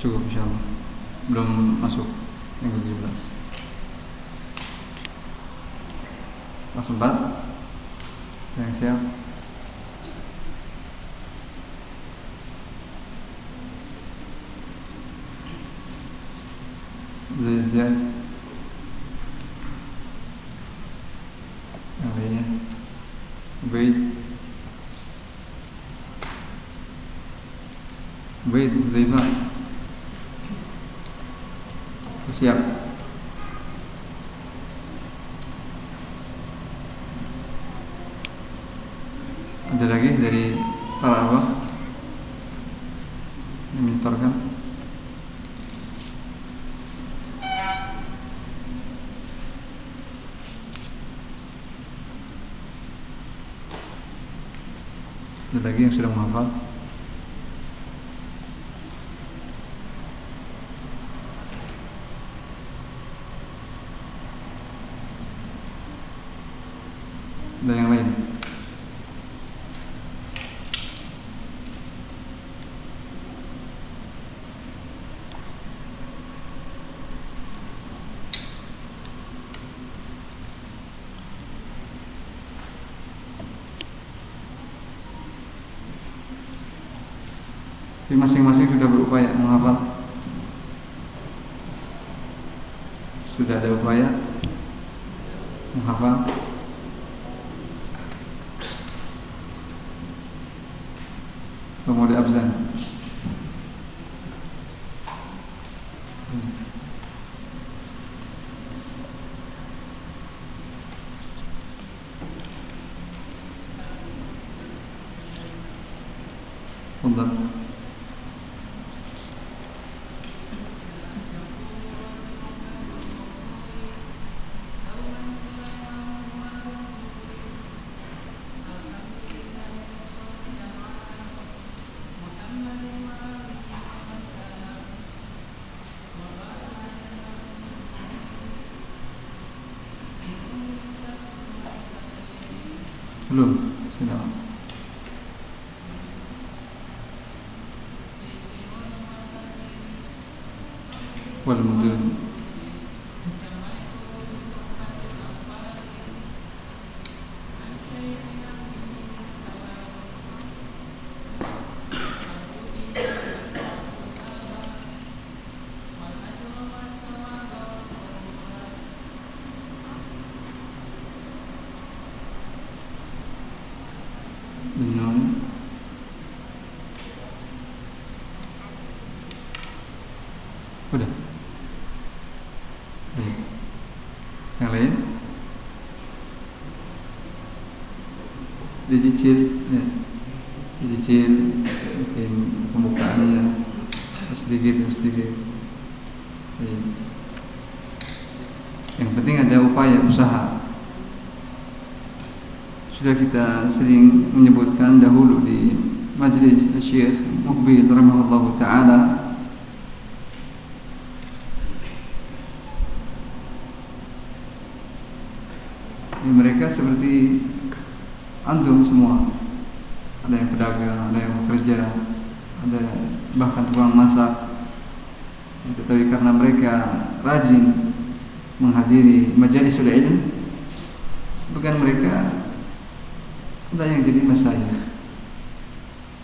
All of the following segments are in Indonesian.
Cukup insyaallah. Belum masuk yang ke-17. Mas empat Yang siap Zaid Zaid Yang lainnya Baik Baik, Zaifa Siap Ada lagi dari para abah Yang menyetorkan Yang sudah menghafal Ada yang lain Jadi masing-masing sudah berupaya menghafal. Sudah ada upaya Menghafal. Atau mau di absen Tafadhal. Belum sudah wal mudun Minum Udah Baik. Yang lain Dicicil ya. Dicicil Mungkin pembukaannya Sedikit sedikit Baik. Yang penting ada upaya usaha sudah kita sering menyebutkan dahulu di majlis Syekh Mukbil rahimahullah taala ya, mereka seperti antum semua. Ada yang pedagang ada yang bekerja ada bahkan tukang masak. Tetapi karena mereka rajin menghadiri majelis ilmu sebagian mereka ada yang jadi masyayikh.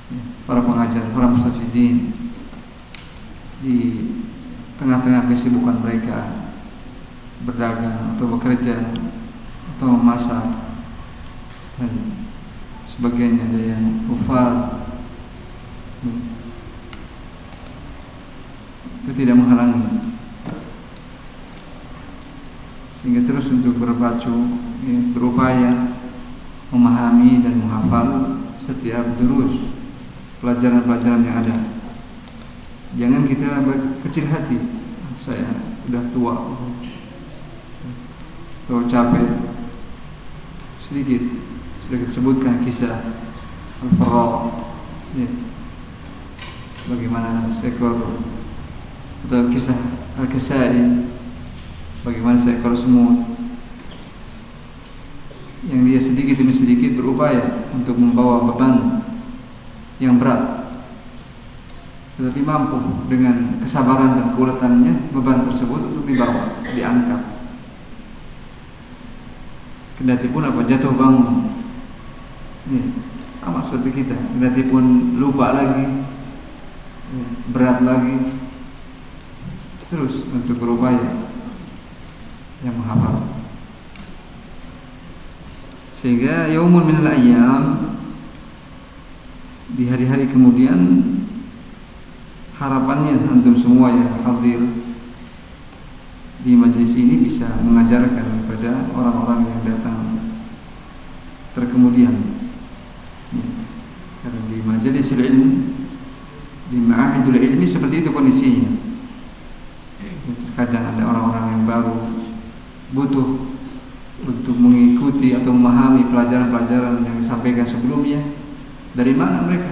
Ya, para pengajar, para mustafidin. Di tengah-tengah kesibukan mereka berdagang atau bekerja atau memasak dan sebagian ada yang ufal ya. itu tidak menghalangi sehingga terus untuk berpacu ya, berupaya memahami dan menghafal setiap terus pelajaran-pelajaran yang ada. Jangan kita kecil hati. Saya sudah tua atau capek. Sedikit sudah disebutkan kisah Al-Farra ya. Bagaimana seekor atau kisah Al-Kasai Bagaimana seekor semut yang dia sedikit demi sedikit berupaya untuk membawa beban yang berat tetapi mampu dengan kesabaran dan keuletannya beban tersebut untuk dibawa, diangkat kendati pun apa jatuh bangun ya, sama seperti kita. Kendati pun lupa lagi. Ya, berat lagi. Terus untuk berupaya yang menghafal sehingga yaumul minal ayyam di hari-hari kemudian harapannya antum semua yang hadir di majlis ini bisa mengajarkan kepada orang-orang yang datang terkemudian di majelis ilmu. Di ma'ahidul ilmi seperti itu kondisinya. Kadang ada orang-orang yang baru butuh untuk mengikuti atau memahami pelajaran-pelajaran yang disampaikan sebelumnya. Dari mana mereka?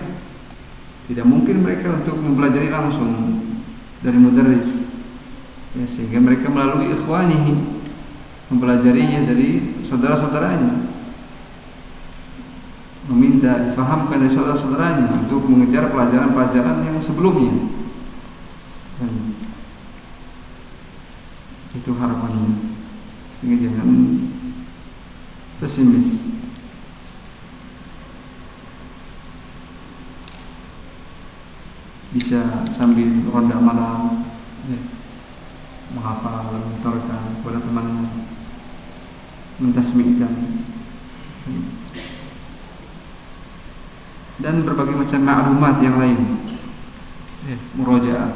Tidak mungkin mereka untuk mempelajari langsung dari mudarris. Ya, sehingga mereka melalui ikhwanihi mempelajarinya dari saudara-saudaranya meminta difahamkan dari saudara-saudaranya untuk mengejar pelajaran-pelajaran yang sebelumnya. Itu harapannya. Sehingga jangan pesimis. Bisa sambil ronda malam ya, menghafal menyetorkan kepada temannya mentasmikan dan berbagai macam maklumat yang lain. Ya, murojaah.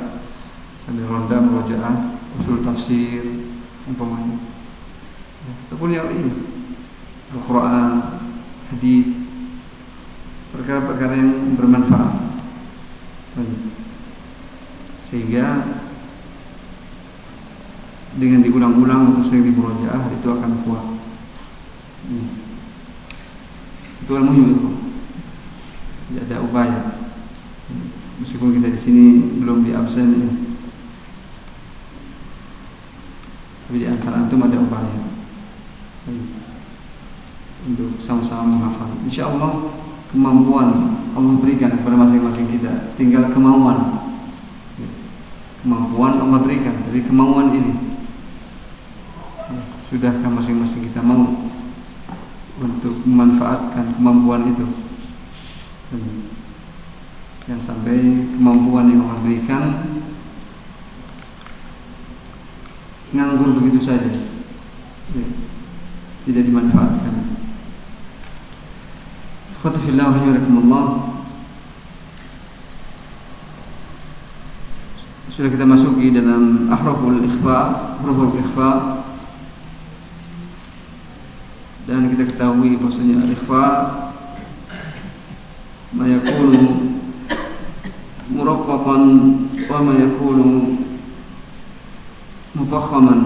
Sambil ronda murojaah usul tafsir umpamanya. Ya, ataupun yang lain. Al-Quran hadis perkara-perkara yang bermanfaat. Sehingga dengan diulang-ulang untuk sering dimurojaah itu akan kuat. Itu al muhim itu tidak ada upaya meskipun kita di sini belum di absen ya. tapi di antara antum ada upaya untuk sama-sama menghafal. Insya Allah kemampuan Allah berikan kepada masing-masing kita. Tinggal kemauan. Kemampuan Allah berikan, tapi kemauan ini sudahkah masing-masing kita mau untuk memanfaatkan kemampuan itu? Yang sampai kemampuan yang Allah berikan nganggur begitu saja. Ya, tidak dimanfaatkan. Khotifillah wa Sudah kita masuki dalam ahraful ikhfa Ahraful ikhfa. Dan kita ketahui bahwasanya ikhfa Mayakunu Muraqqaqan Wa mayakunu mufakhaman.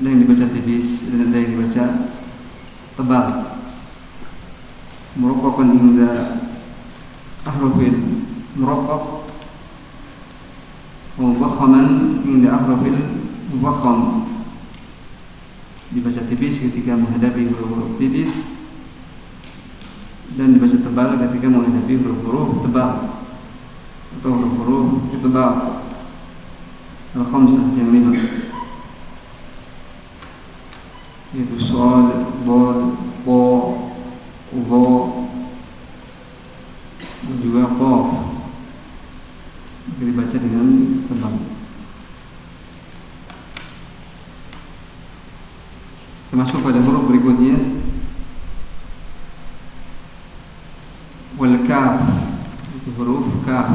Ada yang dibaca tipis dan ada yang dibaca tebal. Muraqqaqan hingga ahrufil muraqqaq mufakhaman hingga ahrufil mufakham. Dibaca tipis ketika menghadapi huruf-huruf tipis dan dibaca tebal ketika menghadapi huruf-huruf tebal. Atau huruf-huruf tebal. Al-Khamsah yang lima. Yaitu Sol, Bol, Po, Uvo Dan juga Qof Dibaca dengan tebal. Termasuk pada huruf berikutnya Wal Kaf Itu huruf Kaf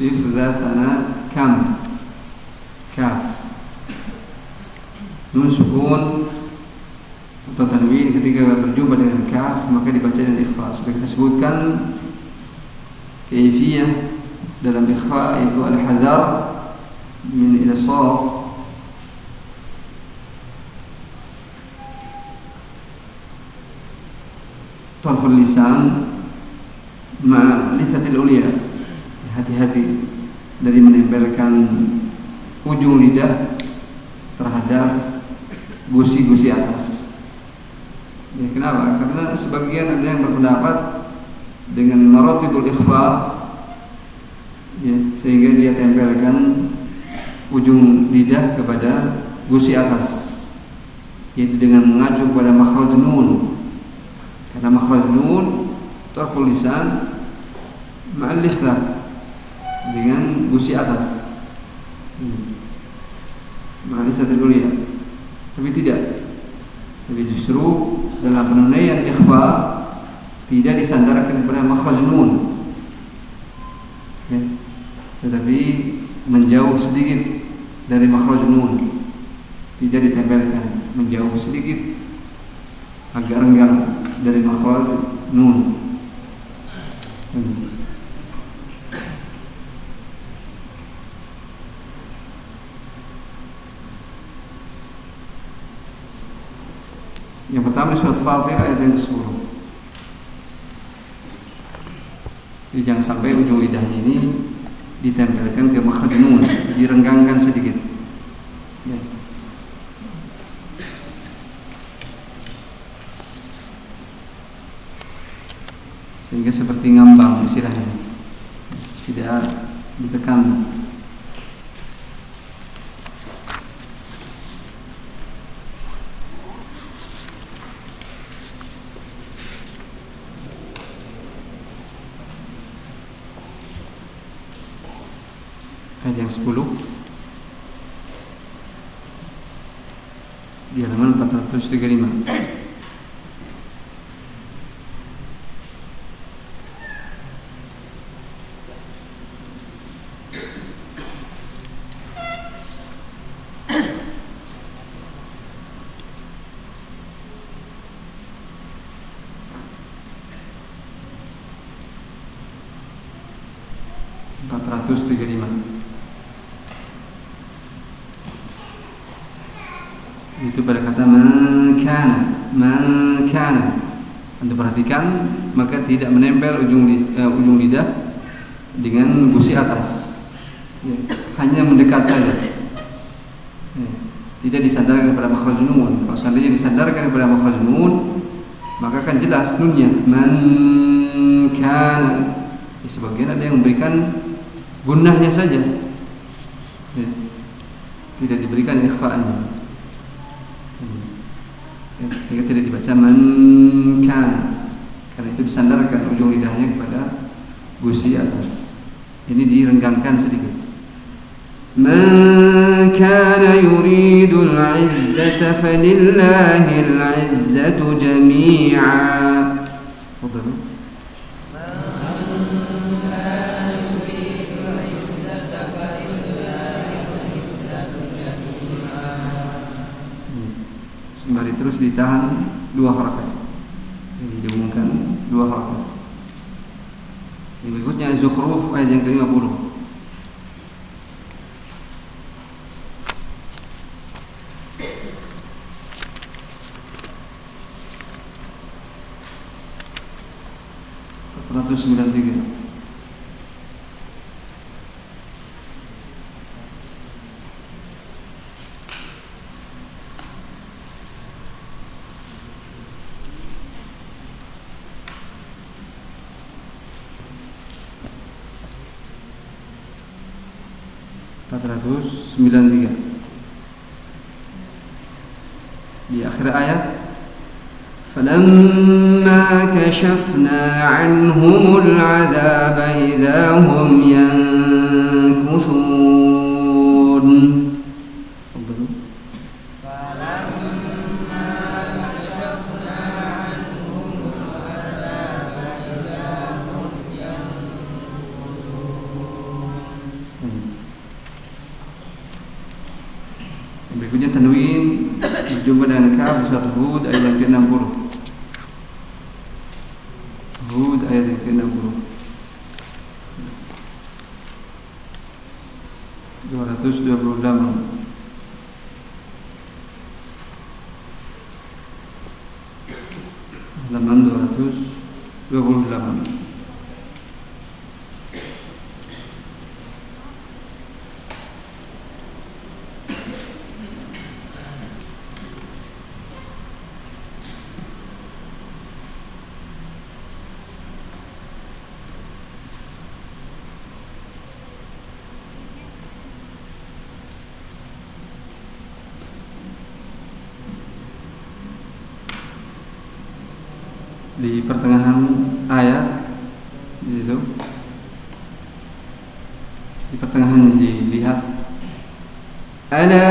Sif Zathana Kam Kaf Nun sukun Atau tanwin ketika berjumpa dengan kaf Maka dibaca dengan ikhfa Sudah kita sebutkan Keifiyah dalam ikhfa Yaitu al-hadar Min ila sawab Tarful lisan Ma lithatil uliya hati-hati dari menempelkan ujung lidah terhadap gusi-gusi atas. Ya, kenapa? Karena sebagian ada yang berpendapat dengan marotibul ikhfa ya, sehingga dia tempelkan ujung lidah kepada gusi atas yaitu dengan mengacu kepada makhraj nun karena makhraj nun tarful lisan ma'al dengan gusi atas hmm. Mahalisa terkuliah Tapi tidak Tapi justru dalam penunaian ikhfa Tidak disandarkan kepada makhraj nun ya. Tetapi menjauh sedikit dari makhraj nun Tidak ditempelkan Menjauh sedikit Agak renggang dari makhraj nun hmm. Yang pertama surat Fatir ayat yang ke-10. Jadi jangan sampai ujung lidahnya ini ditempelkan ke makhraj nun, direnggangkan sedikit. Ya. Sehingga seperti ngambang istilahnya. Tidak ditekan ayat yang 10 di halaman 435 435 itu pada kata makana makana anda perhatikan maka tidak menempel ujung uh, ujung lidah dengan gusi atas ya, hanya mendekat saja ya. tidak disandarkan kepada makhraj nun. Kalau seandainya disandarkan kepada makhraj nun, maka akan jelas nunnya man kana. Di sebagian ada yang memberikan gunahnya saja. Ya. Tidak diberikan ikhfa'nya. Ya, sehingga tidak dibaca man disandarkan ujung lidahnya kepada gusi atas. Ini direnggangkan sedikit. Man kana yuridul izzata falillahil izzatu jami'a. Hmm. Sembari terus ditahan dua harakat dua harakat Yang berikutnya Zukhruf ayat yang ke-50 193 493 di akhir ayat فلما كشفنا عنهم العذاب إذا هم ينكثون di pertengahan ayat di situ. Di pertengahan dilihat. Ala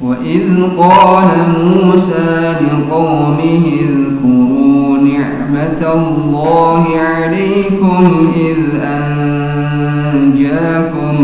وإذ قال موسى لقومه اذكروا نعمة الله عليكم إذ أنجاكم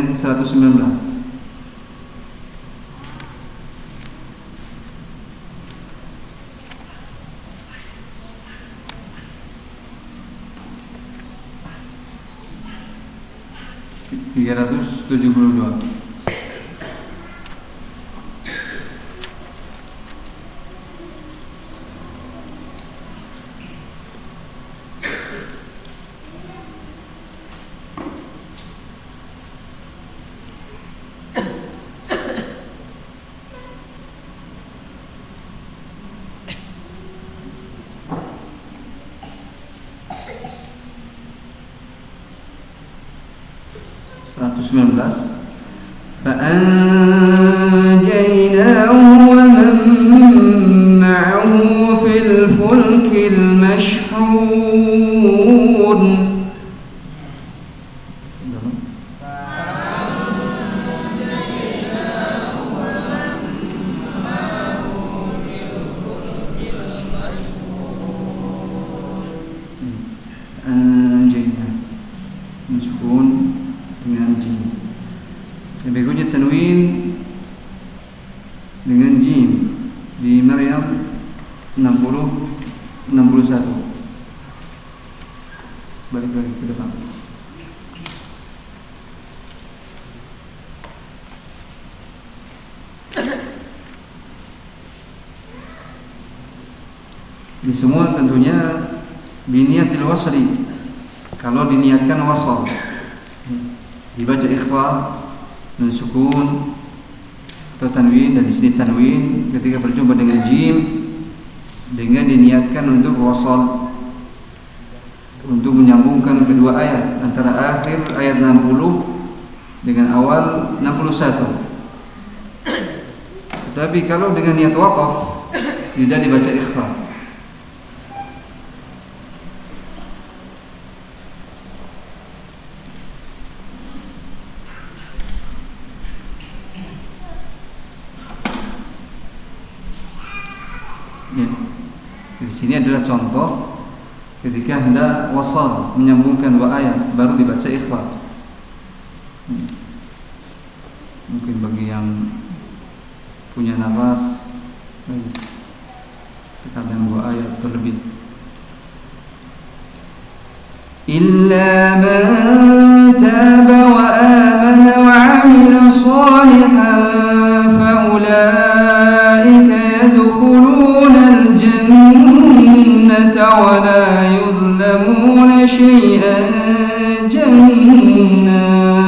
ayat yang 119. Tiga 19 semua tentunya biniatil wasri. Kalau diniatkan wasal. Dibaca ikhfa dan sukun atau tanwin dan di sini tanwin ketika berjumpa dengan jim dengan diniatkan untuk wasal untuk menyambungkan kedua ayat antara akhir ayat 60 dengan awal 61. Tetapi kalau dengan niat wakaf tidak dibaca ikhfa. Ini adalah contoh ketika hendak wasal menyambungkan dua ayat baru dibaca ikhfa. Mungkin bagi yang punya nafas kadang dua ayat terlebih. Illa man taba wa amana wa salihan شيئا جنات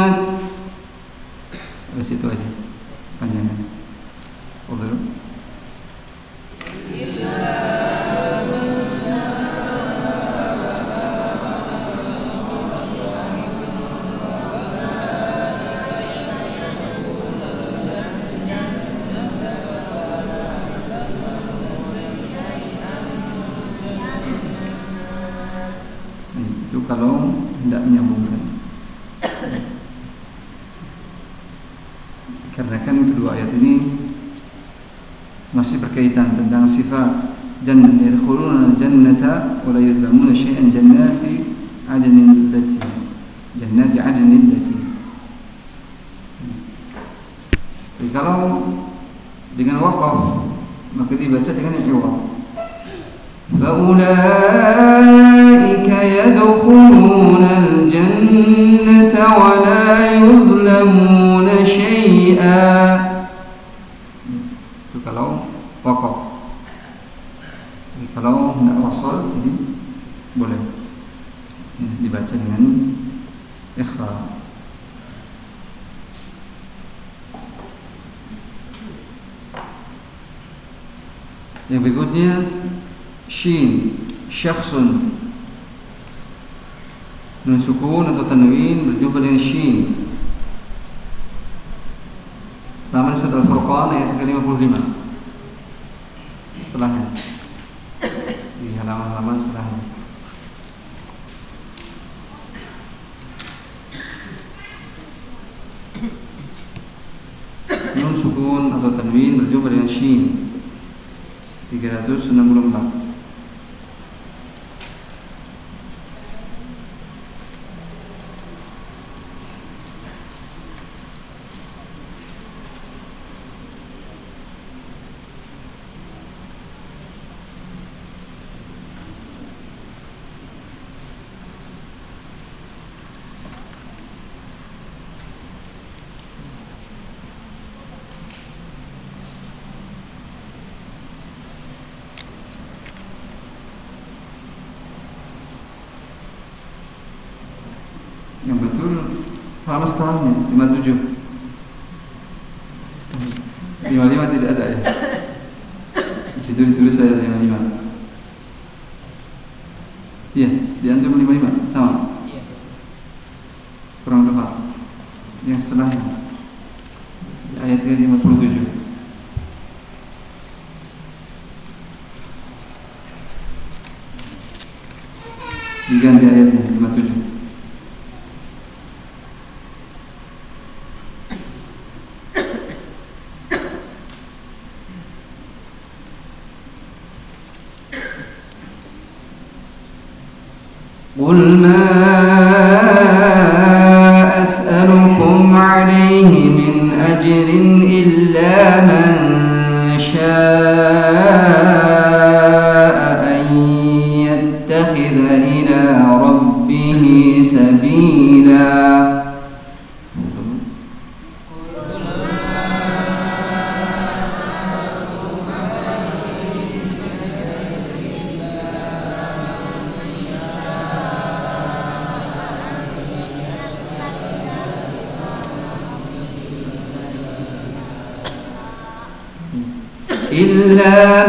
berkaitan tentang sifat jannah yadkhuluna jannata wa la yudlamuna syai'an jannati adnin allati syakhsun Nun sukun atau tanwin berjumpa dengan shin Taman surat Al-Furqan ayat ke-55 betul. Selama setahunnya 57 55 tidak ada ya? إلا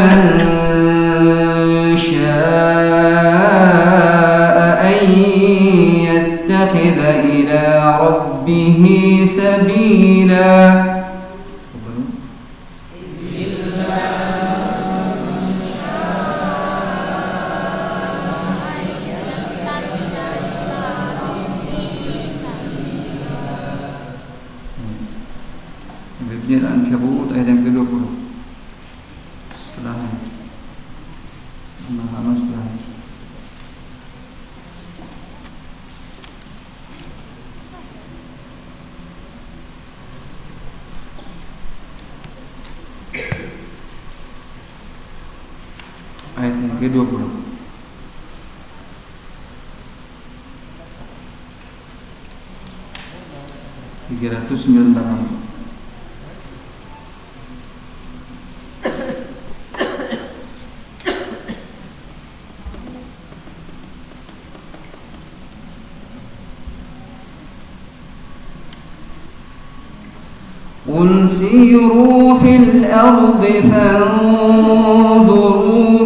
بسم الله قل سيروا في الأرض فانظروا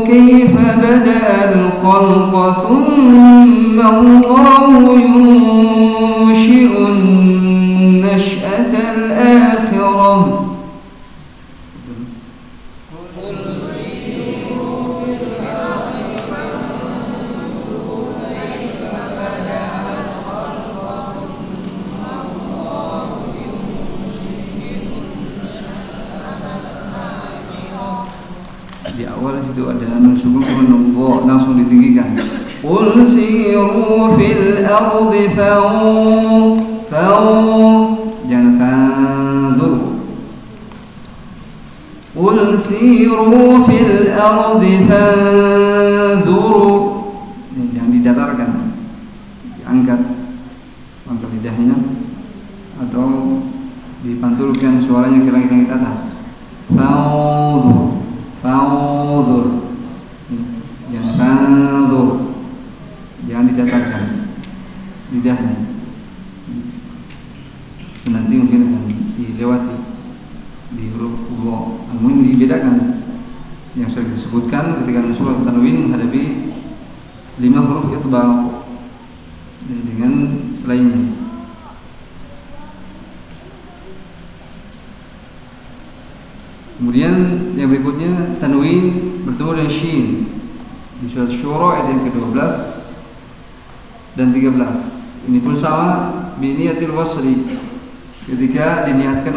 كيف بدأ الخلق ثم الله ينشئ فانظر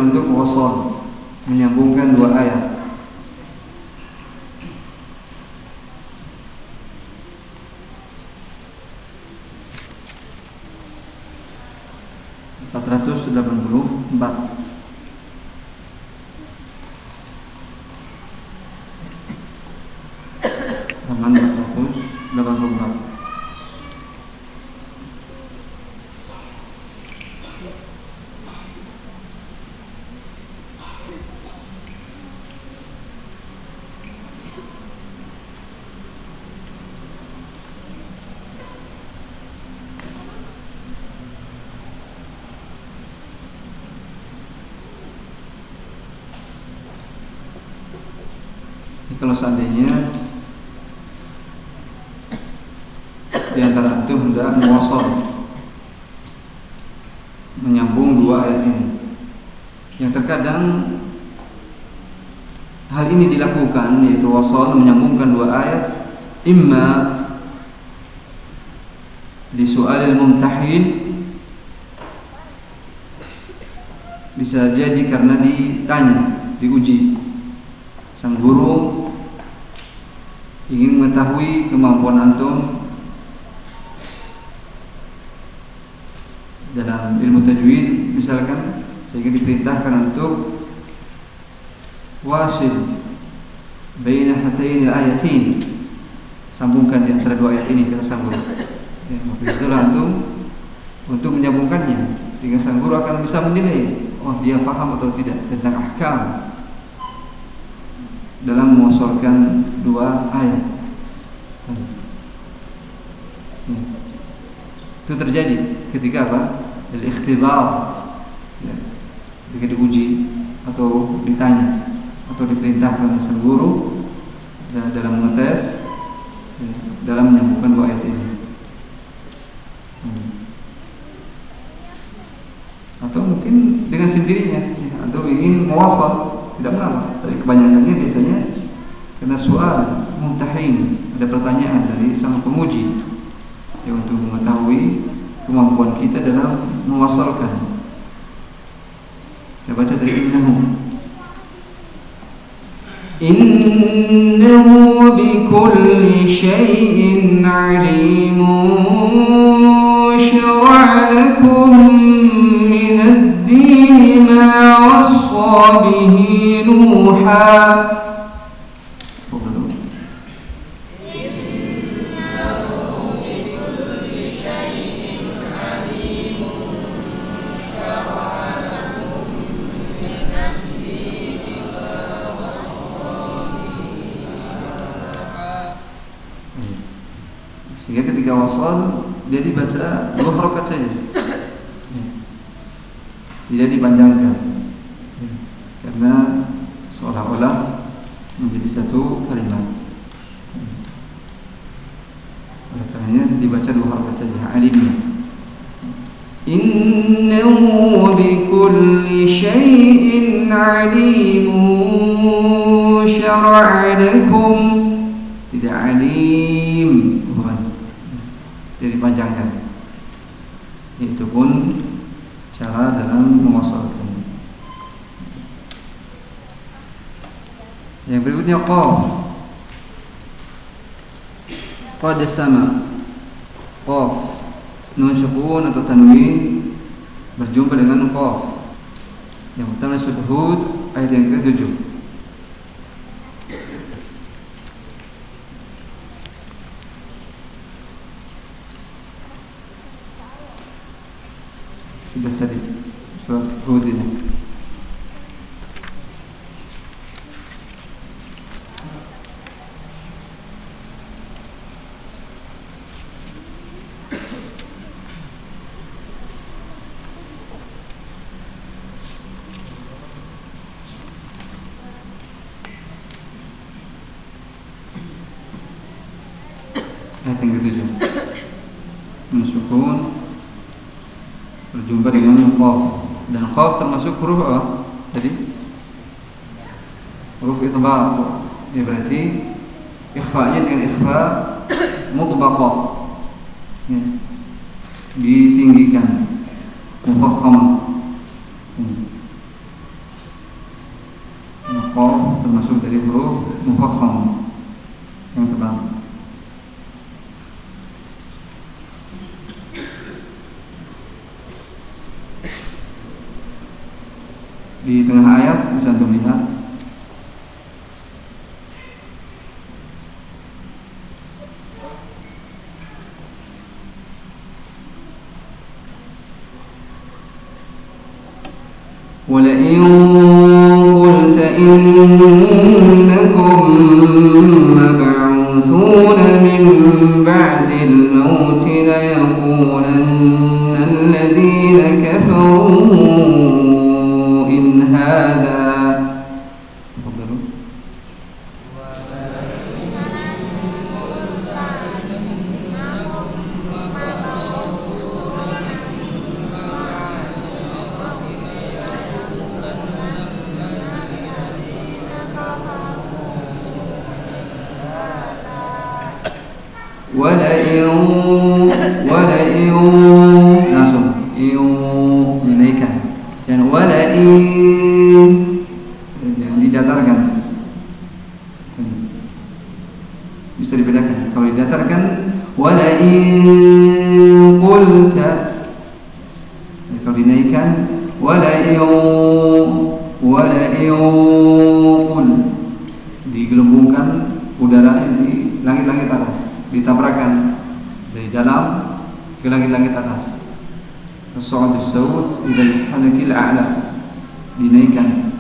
untuk wasal menyambungkan dua ayat. Empat ratus delapan puluh empat. Halaman empat ratus delapan puluh empat. Ini kalau seandainya di antara itu hendak muwasal menyambung dua ayat ini. Yang terkadang hal ini dilakukan yaitu wasal menyambungkan dua ayat imma di soal mumtahin bisa jadi karena ditanya, diuji sang guru mengetahui kemampuan antum dalam ilmu tajwid misalkan sehingga diperintahkan untuk wasil baina hatain ayatin sambungkan di antara dua ayat ini kata sang guru ya, maka antum untuk menyambungkannya sehingga sang guru akan bisa menilai oh dia faham atau tidak tentang ahkam dalam mewasalkan dua ayat. Ya. Itu terjadi ketika apa? Al-ikhtibar. Ya. Ketika diuji atau ditanya atau diperintahkan oleh sang guru dalam mengetes ya, dalam menyambungkan dua ayat ini. Hmm. Atau mungkin dengan sendirinya ya, atau ingin mewasal tidak mengapa tapi kebanyakannya biasanya karena soal mumtahin ada pertanyaan dari sang pemuji. Ya untuk mengetahui kemampuan kita dalam mewasalkan. Kita baca dari innahu. Innahu bikulli syai'in alimun syara'a lakum min ad-din ma wassa bihi nuha ketika wasal dia dibaca dua harokat saja, tidak dipanjangkan, karena seolah-olah menjadi satu kalimat. Oleh karenanya dibaca dua harokat saja, alimnya. Innahu bikulli syai'in alimun syara'a lakum tidak alim tidak dipanjangkan. Itu pun cara dalam mewasalkan yang berikutnya qaf. Qad sama. Qaf. Nun sukun atau tanwin. Berjumpa dengan qaf. Yang pertama surat Hud ayat yang ke-7 ditinggikan. Mufakham Qaf termasuk dari huruf mufakham Mm-hmm. digelembungkan udara di langit-langit atas ditabrakan dari dalam ke langit-langit atas. Tasawud saud ila hanakil a'la dinaikkan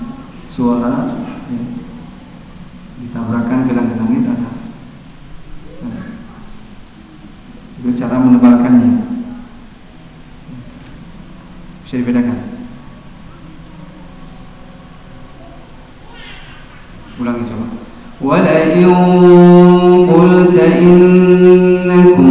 suara ya, ditabrakan ke langit-langit atas. Nah, itu cara menebalkannya. Bisa dibedakan? إن قلت إنكم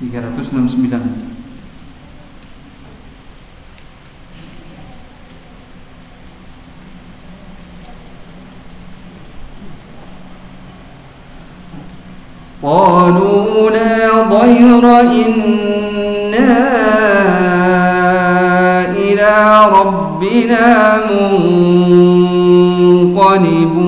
369 قالوا لا ضير إنا إلى ربنا منقلبون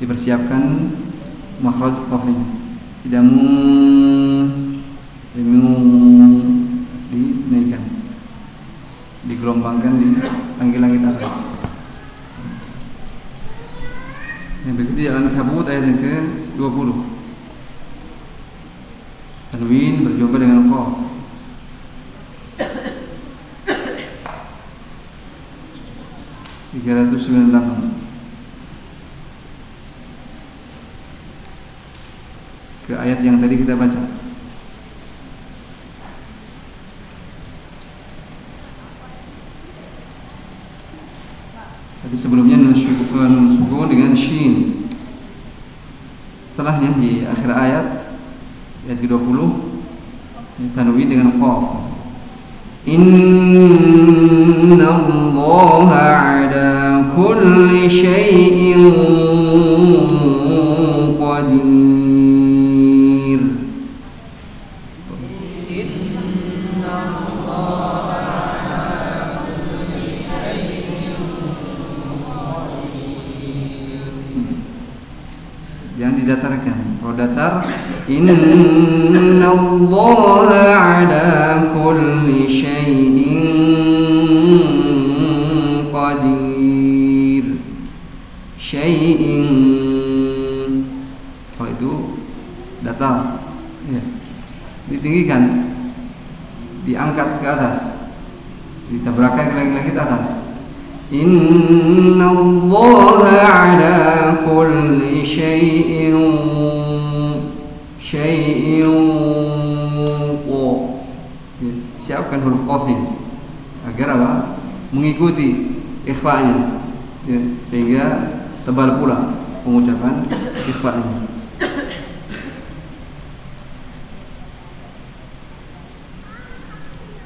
dipersiapkan makhraj tidak Idamu Tadi sebelumnya nun sukun dengan shin. Setelahnya di akhir ayat ayat ke-20 tanwin dengan qaf. Inna Allah ala kulli syai'in qadir. yang didatarkan. Kalau datar Inna Allah ala kulli syai'in qadir. Syai'in Kalau itu datar ya. Ditinggikan Diangkat ke atas Ditabrakan lagi-lagi ke atas إن الله على كل شيء siapkan huruf qafnya agar apa? Mengikuti ikhfa'nya. Ya, sehingga tebal pula pengucapan ikhfa'nya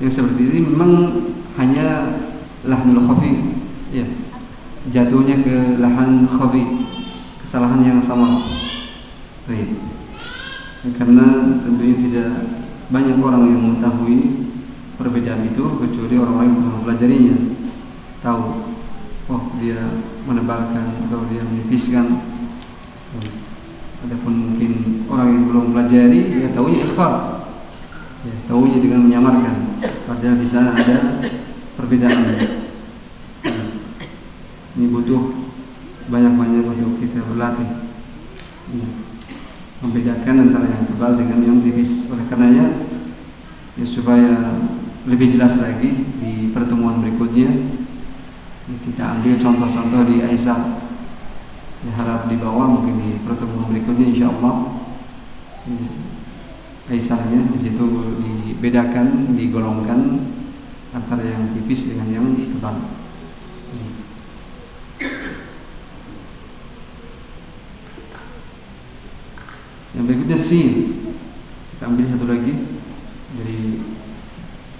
yang seperti ini memang hanya lahnul khafi. Ya jatuhnya ke lahan khafi. Kesalahan yang sama. Baik. karena tentunya tidak banyak orang yang mengetahui perbedaan itu kecuali orang-orang yang telah mempelajarinya. Tahu oh dia menebalkan atau dia menipiskan. Adapun mungkin orang yang belum pelajari ya tahunya ikhfa. Ya tahunya dengan menyamarkan. Padahal di sana ada perbedaan. Ini butuh banyak-banyak untuk kita berlatih. Ya. membedakan antara yang tebal dengan yang tipis. Oleh karenanya ya supaya lebih jelas lagi di pertemuan berikutnya ya, kita ambil contoh-contoh di Aisyah ya, harap dibawa mungkin di pertemuan berikutnya insya Allah ya, Aisyahnya di situ dibedakan digolongkan antara yang tipis dengan yang tebal. Yang berikutnya sin. Kita ambil satu lagi dari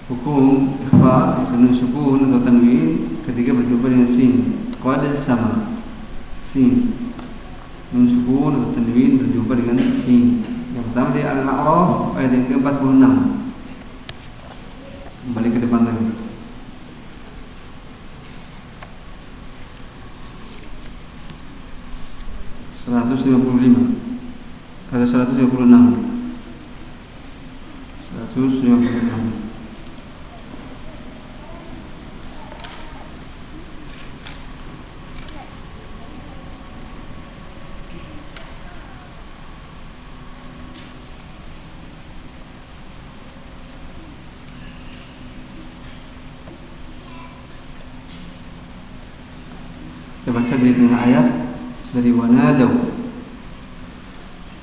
hukum ikhfa nun sukun atau tanwin ketika berjumpa dengan sin. Qad sama. Sin. Nun sukun atau tanwin berjumpa dengan sin. Yang pertama di Al-A'raf ayat yang ke-46. Kembali ke depan lagi. Seratus lima puluh lima kata 156 156 Kita baca dari tengah ayat dari wanadau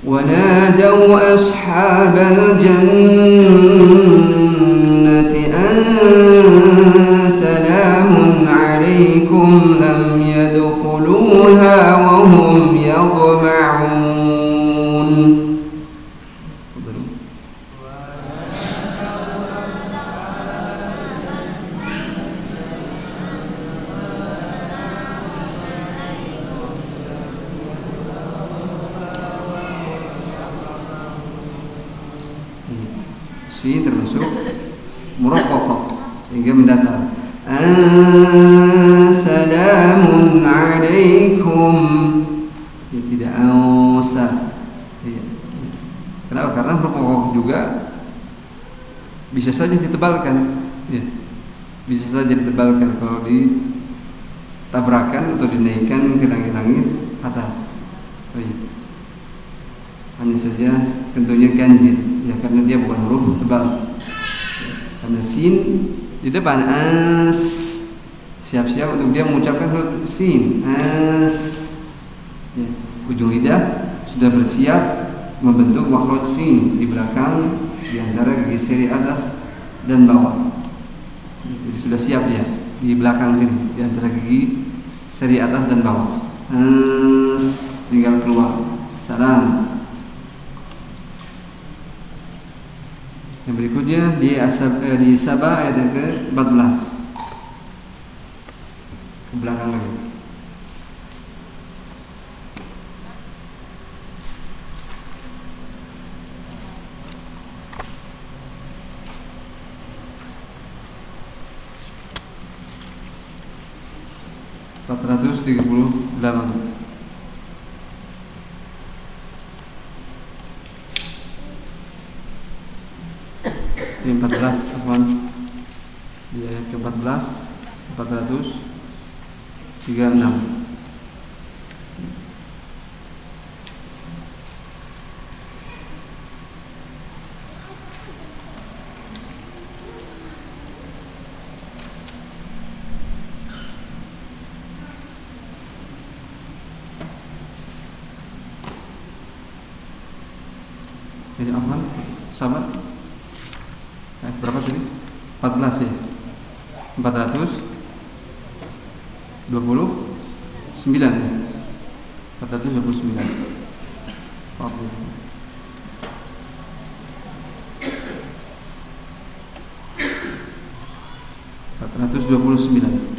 ونادوا أصحاب الجنة Ditebalkan ya. bisa saja ditebalkan kalau ditabrakan atau dinaikkan ke langit-langit atas. Oh, hanya saja tentunya ganjil. Ya karena dia bukan huruf tebal. Karena sin di depan as. Siap-siap untuk dia mengucapkan huruf sin as. Ya, ujung lidah sudah bersiap membentuk makhraj sin di belakang di antara gigi seri atas dan bawah. Jadi sudah siap dia di belakang sini di antara gigi seri atas dan bawah. tinggal keluar. Salam. Yang berikutnya di asab eh, di Sabah ayat yang ke-14. Ke belakang lagi. Empat ratus 429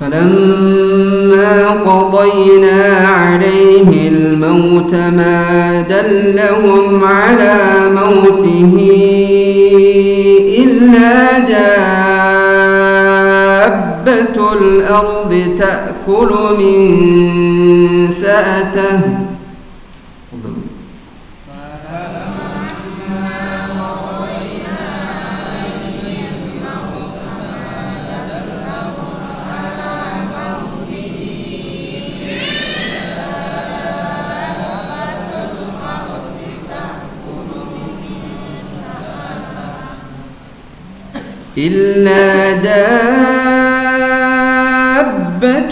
فلما قضينا عليه الموت ما دلهم على موته إلا دار دابة الأرض تأكل من سأته. إلا دابة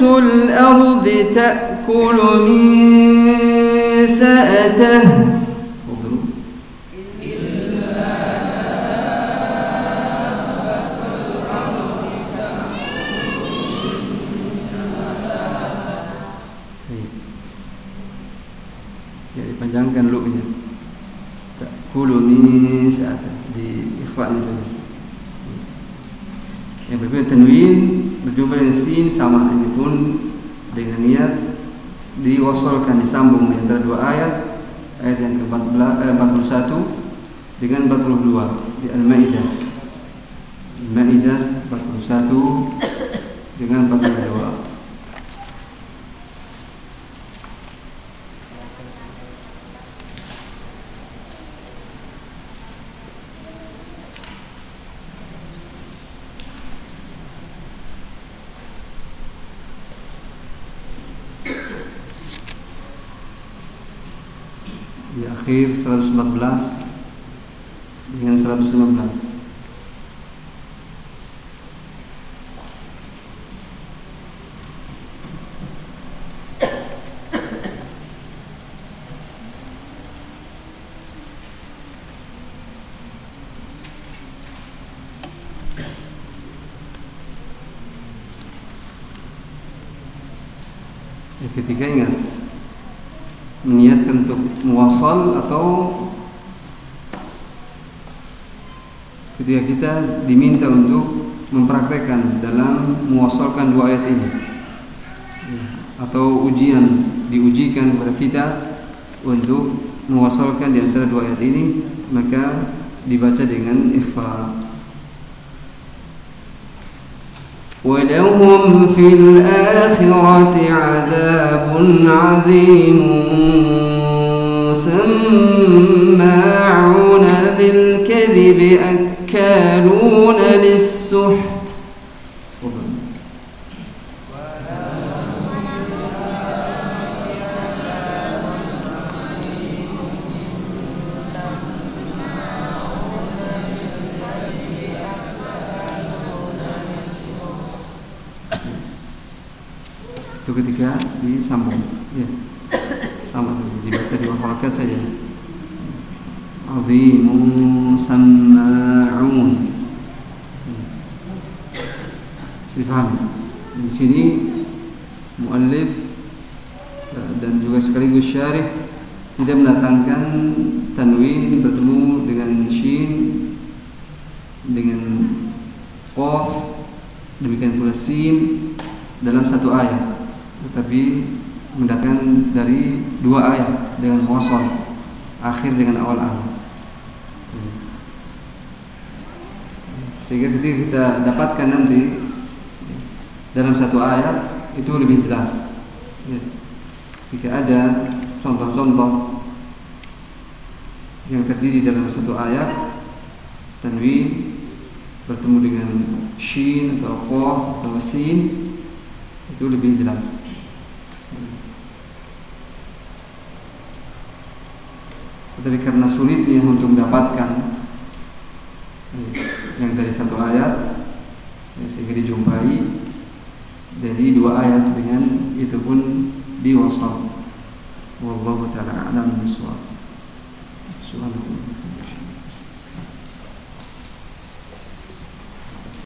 الأرض تأكل من سأته Ya dipanjangkan lu ya. Tak kulu min saat di ikhfa saja. Yang berbeda tanwin berjumpa dengan sin sama ini pun dengan niat diwasalkan disambung di antara dua ayat ayat yang ke-41 dengan 42 di Al-Maidah. Al-Maidah 41 dengan 42. Akhir 114 dengan 115 Yang ketiga ingat muwasal atau ketika kita diminta untuk mempraktekkan dalam muwasalkan dua ayat ini atau ujian diujikan kepada kita untuk muwasalkan di antara dua ayat ini maka dibaca dengan ikhfa ولهم في الآخرة عذاب عظيم سماعون بالكذب أكالون للسحت itu ketika disambung. Yeah. Harakat saja. Azimun sama'un difahami di sini muallif eh, dan juga sekaligus syarih tidak mendatangkan tanwin bertemu dengan shin dengan qaf demikian pula sin dalam satu ayat tetapi mendatangkan dari dua ayat dengan wasal akhir dengan awal ayat sehingga ketika kita dapatkan nanti dalam satu ayat itu lebih jelas ya. jika ada contoh-contoh yang terdiri dalam satu ayat tanwin bertemu dengan shin atau qaf atau sin itu lebih jelas. Tetapi karena sulitnya untuk mendapatkan yang dari satu ayat ya, sehingga dijumpai dari dua ayat dengan itu pun diwasal. Wallahu taala a'lam bishawab. Subhanallah.